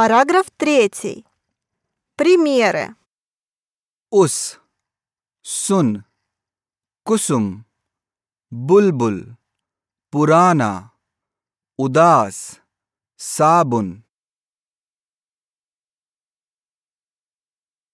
Параграф 3. Примеры. Ус, сун, кусум, бульбуль, пурана, удас, сабун.